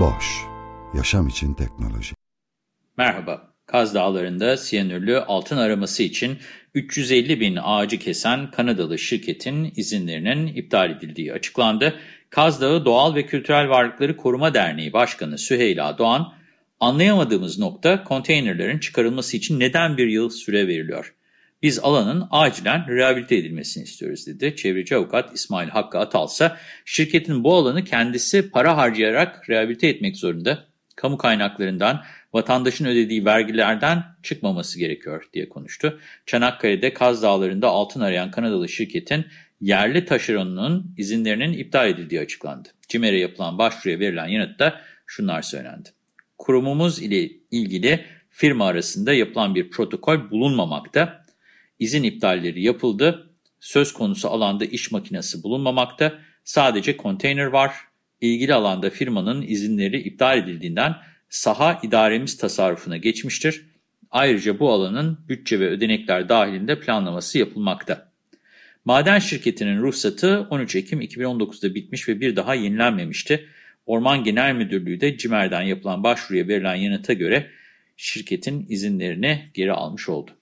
Boş, yaşam için teknoloji. Merhaba, Kaz Dağları'nda siyanürlü altın araması için 350 bin ağacı kesen Kanadalı şirketin izinlerinin iptal edildiği açıklandı. Kaz Dağı Doğal ve Kültürel Varlıkları Koruma Derneği Başkanı Süheyla Doğan, anlayamadığımız nokta konteynerlerin çıkarılması için neden bir yıl süre veriliyor? Biz alanın acilen rehabilite edilmesini istiyoruz dedi. Çevreci avukat İsmail Hakkı Atal ise şirketin bu alanı kendisi para harcayarak rehabilite etmek zorunda. Kamu kaynaklarından vatandaşın ödediği vergilerden çıkmaması gerekiyor diye konuştu. Çanakkale'de Kaz Dağları'nda altın arayan Kanadalı şirketin yerli taşeronunun izinlerinin iptal edildiği açıklandı. CİMER'e yapılan başvuruya verilen yanıtta şunlar söylendi. Kurumumuz ile ilgili firma arasında yapılan bir protokol bulunmamakta. İzin iptalleri yapıldı. Söz konusu alanda iş makinesi bulunmamakta. Sadece konteyner var. İlgili alanda firmanın izinleri iptal edildiğinden saha idaremiz tasarrufuna geçmiştir. Ayrıca bu alanın bütçe ve ödenekler dahilinde planlaması yapılmakta. Maden şirketinin ruhsatı 13 Ekim 2019'da bitmiş ve bir daha yenilenmemişti. Orman Genel Müdürlüğü de CİMER'den yapılan başvuruya verilen yanıta göre şirketin izinlerini geri almış oldu.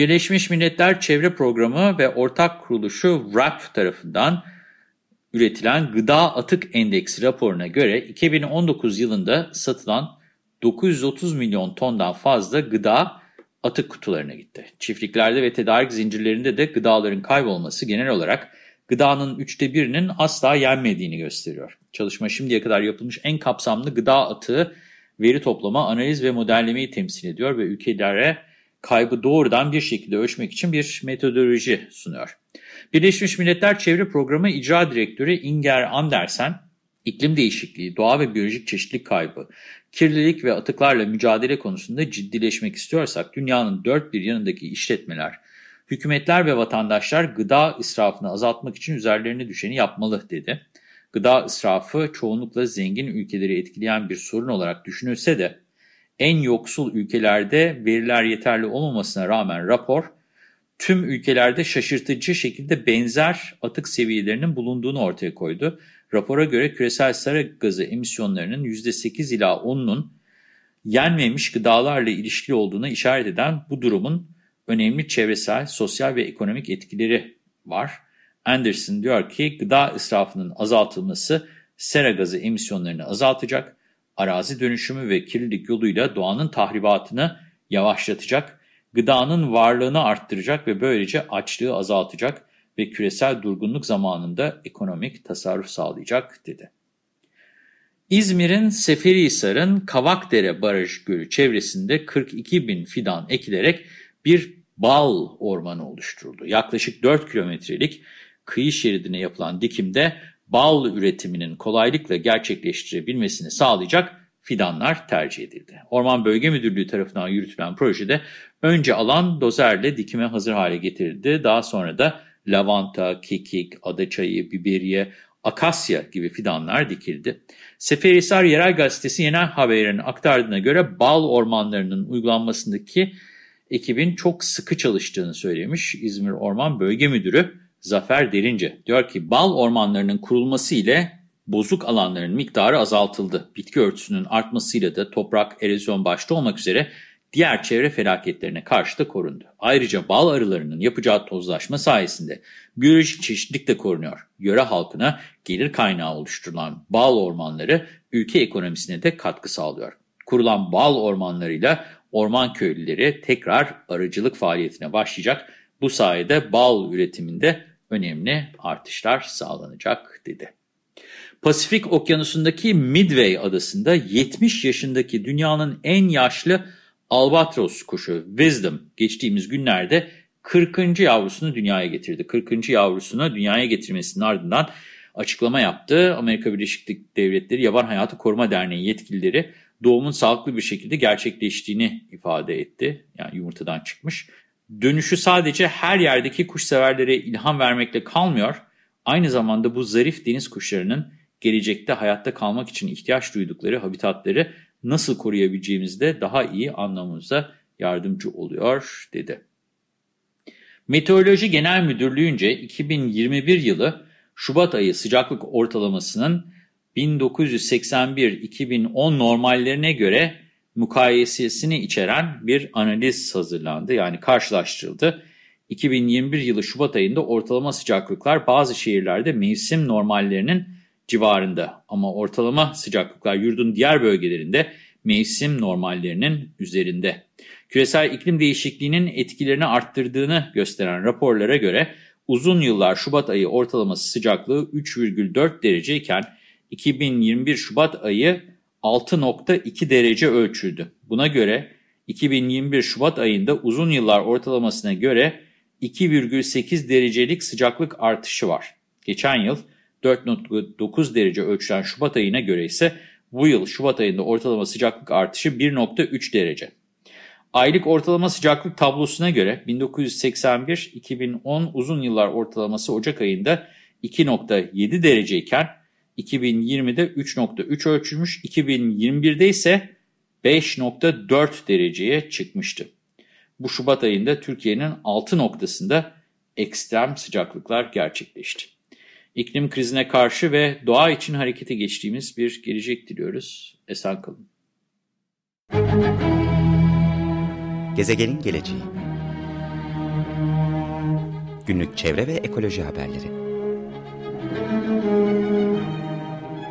Birleşmiş Milletler Çevre Programı ve Ortak Kuruluşu WRAP tarafından üretilen Gıda Atık Endeksi raporuna göre 2019 yılında satılan 930 milyon tondan fazla gıda atık kutularına gitti. Çiftliklerde ve tedarik zincirlerinde de gıdaların kaybolması genel olarak gıdanın üçte birinin asla yenmediğini gösteriyor. Çalışma şimdiye kadar yapılmış en kapsamlı gıda atığı veri toplama, analiz ve modellemeyi temsil ediyor ve ülkelere kaybı doğrudan bir şekilde ölçmek için bir metodoloji sunuyor. Birleşmiş Milletler Çevre Programı İcra Direktörü Inger Andersen, iklim değişikliği, doğa ve biyolojik çeşitlilik kaybı, kirlilik ve atıklarla mücadele konusunda ciddileşmek istiyorsak dünyanın dört bir yanındaki işletmeler, hükümetler ve vatandaşlar gıda israfını azaltmak için üzerlerine düşeni yapmalı dedi. Gıda israfı çoğunlukla zengin ülkeleri etkileyen bir sorun olarak düşünülse de en yoksul ülkelerde veriler yeterli olmamasına rağmen rapor, tüm ülkelerde şaşırtıcı şekilde benzer atık seviyelerinin bulunduğunu ortaya koydu. Rapora göre küresel sera gazı emisyonlarının %8 ila 10'unun yenmemiş gıdalarla ilişkili olduğuna işaret eden bu durumun önemli çevresel, sosyal ve ekonomik etkileri var. Anderson diyor ki gıda israfının azaltılması sera gazı emisyonlarını azaltacak, arazi dönüşümü ve kirlilik yoluyla doğanın tahribatını yavaşlatacak, gıdanın varlığını arttıracak ve böylece açlığı azaltacak ve küresel durgunluk zamanında ekonomik tasarruf sağlayacak dedi. İzmir'in Seferihisar'ın Kavakdere Baraj Gölü çevresinde 42 bin fidan ekilerek bir bal ormanı oluşturuldu. Yaklaşık 4 kilometrelik kıyı şeridine yapılan dikimde bal üretiminin kolaylıkla gerçekleştirebilmesini sağlayacak fidanlar tercih edildi. Orman Bölge Müdürlüğü tarafından yürütülen projede önce alan dozerle dikime hazır hale getirildi. Daha sonra da lavanta, kekik, adaçayı, biberiye, akasya gibi fidanlar dikildi. Seferihisar Yerel Gazetesi Genel Haber'in aktardığına göre bal ormanlarının uygulanmasındaki ekibin çok sıkı çalıştığını söylemiş İzmir Orman Bölge Müdürü Zafer Derince. Diyor ki bal ormanlarının kurulması ile bozuk alanların miktarı azaltıldı. Bitki örtüsünün artmasıyla da toprak erozyon başta olmak üzere diğer çevre felaketlerine karşı da korundu. Ayrıca bal arılarının yapacağı tozlaşma sayesinde biyolojik çeşitlilik de korunuyor. Yöre halkına gelir kaynağı oluşturulan bal ormanları ülke ekonomisine de katkı sağlıyor. Kurulan bal ormanlarıyla orman köylüleri tekrar arıcılık faaliyetine başlayacak. Bu sayede bal üretiminde önemli artışlar sağlanacak dedi. Pasifik okyanusundaki Midway adasında 70 yaşındaki dünyanın en yaşlı albatros kuşu Wisdom geçtiğimiz günlerde 40. yavrusunu dünyaya getirdi. 40. yavrusunu dünyaya getirmesinin ardından açıklama yaptı. Amerika Birleşik Devletleri Yaban Hayatı Koruma Derneği yetkilileri doğumun sağlıklı bir şekilde gerçekleştiğini ifade etti. Yani yumurtadan çıkmış. Dönüşü sadece her yerdeki kuşseverlere ilham vermekle kalmıyor. Aynı zamanda bu zarif deniz kuşlarının gelecekte hayatta kalmak için ihtiyaç duydukları habitatları nasıl koruyabileceğimizi de daha iyi anlamamıza yardımcı oluyor dedi. Meteoroloji Genel Müdürlüğü'nce 2021 yılı Şubat ayı sıcaklık ortalamasının 1981-2010 normallerine göre mukayesesini içeren bir analiz hazırlandı. Yani karşılaştırıldı. 2021 yılı Şubat ayında ortalama sıcaklıklar bazı şehirlerde mevsim normallerinin civarında. Ama ortalama sıcaklıklar yurdun diğer bölgelerinde mevsim normallerinin üzerinde. Küresel iklim değişikliğinin etkilerini arttırdığını gösteren raporlara göre uzun yıllar Şubat ayı ortalaması sıcaklığı 3,4 dereceyken 2021 Şubat ayı 6,2 derece ölçüldü. Buna göre 2021 Şubat ayında uzun yıllar ortalamasına göre 2,8 derecelik sıcaklık artışı var. Geçen yıl 4,9 derece ölçülen Şubat ayına göre ise bu yıl Şubat ayında ortalama sıcaklık artışı 1,3 derece. Aylık ortalama sıcaklık tablosuna göre 1981-2010 uzun yıllar ortalaması Ocak ayında 2,7 dereceyken 2020'de 3,3 ölçülmüş, 2021'de ise 5,4 dereceye çıkmıştı. Bu Şubat ayında Türkiye'nin 6 noktasında ekstrem sıcaklıklar gerçekleşti. İklim krizine karşı ve doğa için harekete geçtiğimiz bir gelecek diliyoruz. Esen kalın. Gezegenin geleceği Günlük çevre ve ekoloji haberleri